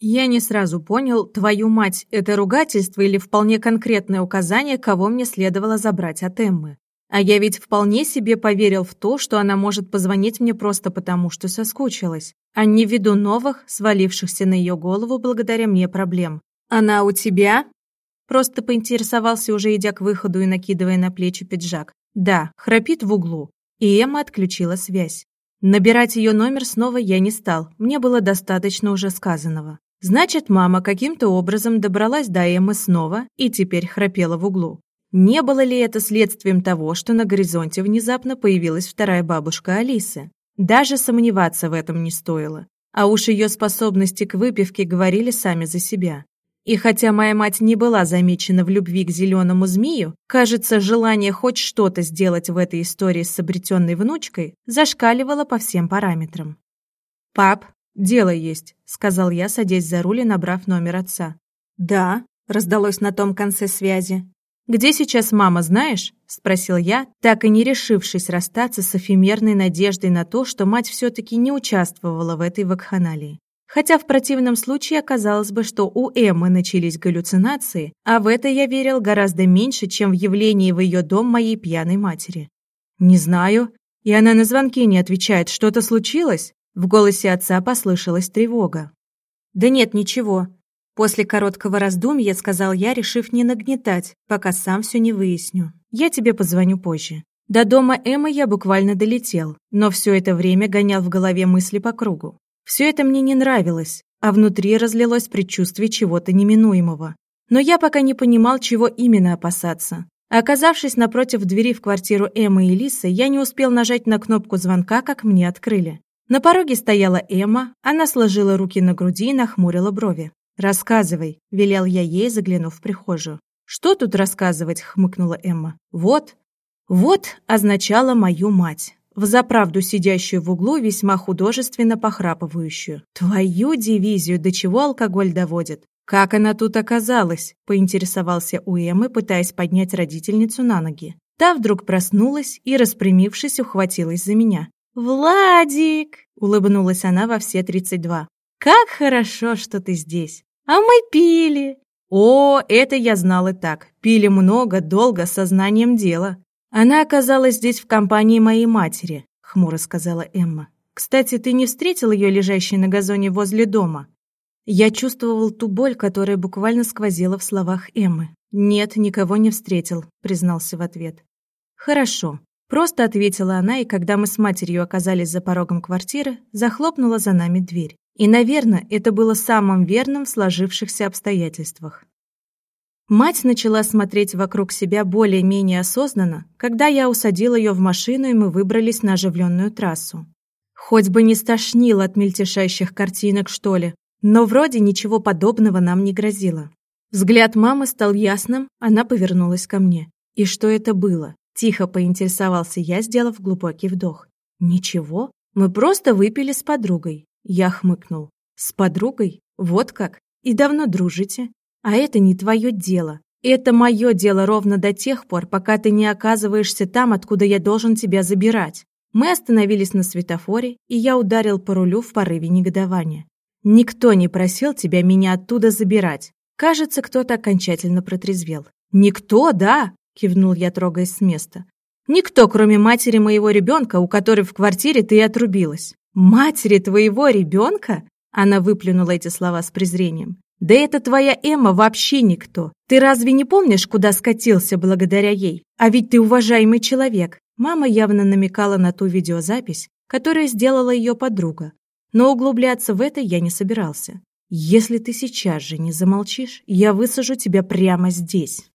Я не сразу понял, твою мать, это ругательство или вполне конкретное указание, кого мне следовало забрать от Эммы. А я ведь вполне себе поверил в то, что она может позвонить мне просто потому, что соскучилась, а не ввиду новых, свалившихся на ее голову благодаря мне проблем. «Она у тебя?» Просто поинтересовался, уже идя к выходу и накидывая на плечи пиджак. «Да, храпит в углу». И Эмма отключила связь. Набирать ее номер снова я не стал, мне было достаточно уже сказанного. Значит, мама каким-то образом добралась до Эммы снова и теперь храпела в углу. Не было ли это следствием того, что на горизонте внезапно появилась вторая бабушка Алисы? Даже сомневаться в этом не стоило. А уж ее способности к выпивке говорили сами за себя. И хотя моя мать не была замечена в любви к зеленому змею, кажется, желание хоть что-то сделать в этой истории с обретенной внучкой зашкаливало по всем параметрам. «Пап, дело есть», — сказал я, садясь за руль и набрав номер отца. «Да», — раздалось на том конце связи. «Где сейчас мама, знаешь?» – спросил я, так и не решившись расстаться с эфемерной надеждой на то, что мать все-таки не участвовала в этой вакханалии. Хотя в противном случае оказалось бы, что у Эммы начались галлюцинации, а в это я верил гораздо меньше, чем в явлении в ее дом моей пьяной матери. «Не знаю». И она на звонки не отвечает. «Что-то случилось?» В голосе отца послышалась тревога. «Да нет, ничего. После короткого раздумья сказал я, решив не нагнетать, пока сам все не выясню. Я тебе позвоню позже. До дома Эммы я буквально долетел, но все это время гонял в голове мысли по кругу. Все это мне не нравилось, а внутри разлилось предчувствие чего-то неминуемого. Но я пока не понимал, чего именно опасаться. Оказавшись напротив двери в квартиру Эммы и Лисы, я не успел нажать на кнопку звонка, как мне открыли. На пороге стояла Эмма, она сложила руки на груди и нахмурила брови. «Рассказывай», — велел я ей, заглянув в прихожую. «Что тут рассказывать?» — хмыкнула Эмма. «Вот». «Вот» означало мою мать, взаправду сидящую в углу, весьма художественно похрапывающую. «Твою дивизию, до чего алкоголь доводит?» «Как она тут оказалась?» — поинтересовался у Эммы, пытаясь поднять родительницу на ноги. Та вдруг проснулась и, распрямившись, ухватилась за меня. «Владик!» — улыбнулась она во все тридцать два. «Как хорошо, что ты здесь! А мы пили. О, это я знал и так. Пили много, долго, сознанием дела. Она оказалась здесь в компании моей матери, хмуро сказала Эмма. Кстати, ты не встретил ее лежащей на газоне возле дома? Я чувствовал ту боль, которая буквально сквозила в словах Эммы. «Нет, никого не встретил», — признался в ответ. «Хорошо», — просто ответила она, и когда мы с матерью оказались за порогом квартиры, захлопнула за нами дверь. И, наверное, это было самым верным в сложившихся обстоятельствах. Мать начала смотреть вокруг себя более-менее осознанно, когда я усадил ее в машину, и мы выбрались на оживленную трассу. Хоть бы не стошнило от мельтешащих картинок, что ли, но вроде ничего подобного нам не грозило. Взгляд мамы стал ясным, она повернулась ко мне. И что это было? Тихо поинтересовался я, сделав глубокий вдох. Ничего, мы просто выпили с подругой. Я хмыкнул. «С подругой? Вот как? И давно дружите? А это не твое дело. Это мое дело ровно до тех пор, пока ты не оказываешься там, откуда я должен тебя забирать». Мы остановились на светофоре, и я ударил по рулю в порыве негодования. «Никто не просил тебя меня оттуда забирать. Кажется, кто-то окончательно протрезвел». «Никто, да?» – кивнул я, трогаясь с места. «Никто, кроме матери моего ребенка, у которой в квартире ты и отрубилась. «Матери твоего ребенка?» Она выплюнула эти слова с презрением. «Да это твоя Эмма вообще никто. Ты разве не помнишь, куда скатился благодаря ей? А ведь ты уважаемый человек». Мама явно намекала на ту видеозапись, которую сделала ее подруга. Но углубляться в это я не собирался. «Если ты сейчас же не замолчишь, я высажу тебя прямо здесь».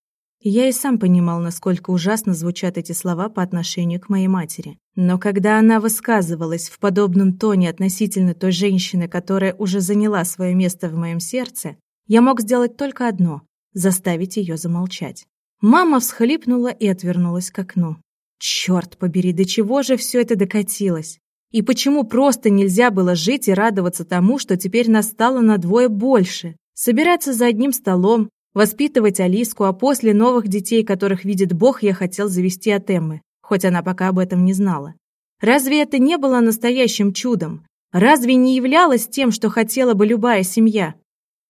Я и сам понимал, насколько ужасно звучат эти слова по отношению к моей матери. Но когда она высказывалась в подобном тоне относительно той женщины, которая уже заняла свое место в моем сердце, я мог сделать только одно – заставить ее замолчать. Мама всхлипнула и отвернулась к окну. Черт побери, до чего же все это докатилось? И почему просто нельзя было жить и радоваться тому, что теперь настало на двое больше? Собираться за одним столом, Воспитывать Алиску, а после новых детей, которых видит Бог, я хотел завести от Эммы, хоть она пока об этом не знала. Разве это не было настоящим чудом? Разве не являлось тем, что хотела бы любая семья?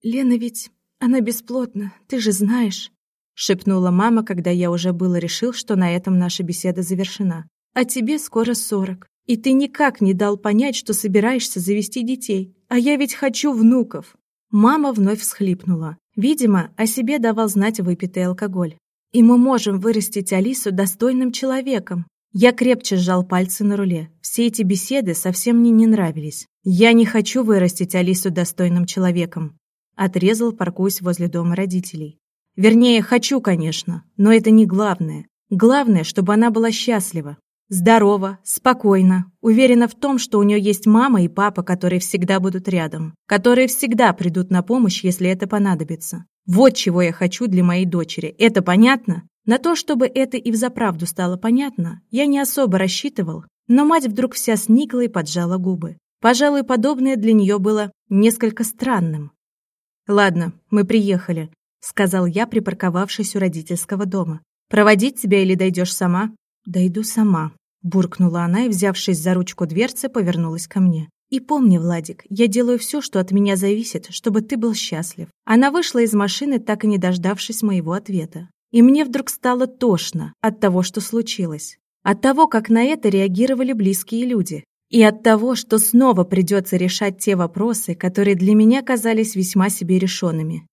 Лена ведь... Она бесплотна, ты же знаешь», — шепнула мама, когда я уже было решил, что на этом наша беседа завершена. «А тебе скоро сорок, и ты никак не дал понять, что собираешься завести детей. А я ведь хочу внуков». Мама вновь всхлипнула. Видимо, о себе давал знать выпитый алкоголь. «И мы можем вырастить Алису достойным человеком». Я крепче сжал пальцы на руле. Все эти беседы совсем мне не нравились. Я не хочу вырастить Алису достойным человеком. Отрезал, паркуясь возле дома родителей. Вернее, хочу, конечно, но это не главное. Главное, чтобы она была счастлива. Здорова, спокойна, уверена в том, что у нее есть мама и папа, которые всегда будут рядом, которые всегда придут на помощь, если это понадобится. Вот чего я хочу для моей дочери. Это понятно? На то, чтобы это и взаправду стало понятно, я не особо рассчитывал, но мать вдруг вся сникла и поджала губы. Пожалуй, подобное для нее было несколько странным. «Ладно, мы приехали», — сказал я, припарковавшись у родительского дома. «Проводить тебя или дойдешь сама?» «Дойду сама», — буркнула она и, взявшись за ручку дверцы, повернулась ко мне. «И помни, Владик, я делаю все, что от меня зависит, чтобы ты был счастлив». Она вышла из машины, так и не дождавшись моего ответа. И мне вдруг стало тошно от того, что случилось. От того, как на это реагировали близкие люди. И от того, что снова придется решать те вопросы, которые для меня казались весьма себе решенными.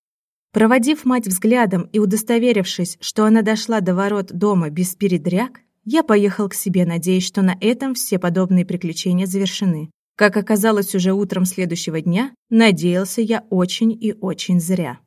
Проводив мать взглядом и удостоверившись, что она дошла до ворот дома без передряг, я поехал к себе, надеясь, что на этом все подобные приключения завершены. Как оказалось уже утром следующего дня, надеялся я очень и очень зря.